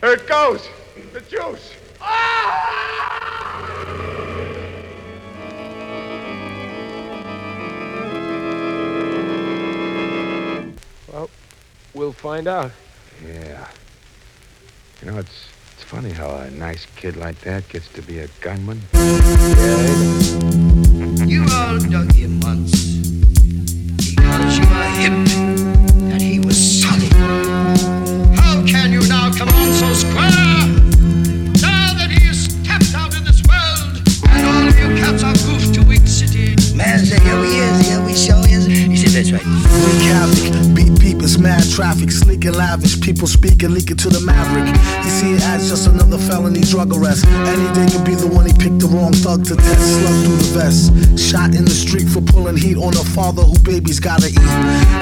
There it goes. The juice. Well, we'll find out. Yeah. You know, it's it's funny how a nice kid like that gets to be a gunman. You all dug him once because you were hip traffic, sleek and lavish. People speak and leak it to the maverick. You see it as just another felony drug arrest. Any day could be the one he picked the wrong thug to test. Slug through the vest, shot in the street for pulling heat on a father who babies gotta eat.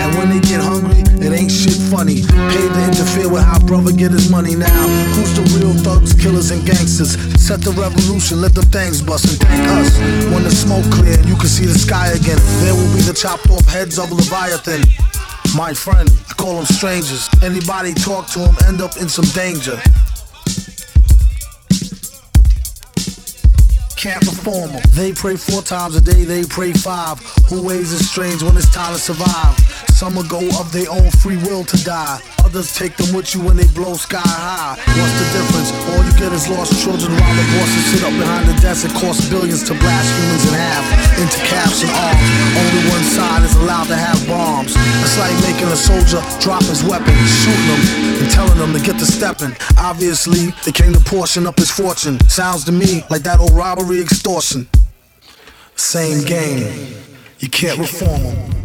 And when they get hungry, it ain't shit funny. Paid to interfere with how brother get his money now. Who's the real thugs, killers, and gangsters? Set the revolution, let the things bust and thank us. When the smoke clear, you can see the sky again. There will be the chopped off heads of Leviathan. My friend, I call them strangers. Anybody talk to them end up in some danger. Can't perform 'em. They pray four times a day, they pray five. Who weighs is strange when it's time to survive? Some will go of their own free will to die. Others take them with you when they blow sky high. What's the difference? All you get is lost children while the bosses sit up behind the desk and cost billions to blast humans in half into caps and arms. Only one side is allowed to have bombs. It's like making a soldier drop his weapon, shooting him and telling him to get to stepping. Obviously, they came to portion up his fortune. Sounds to me like that old robbery extortion. Same game. You can't reform them.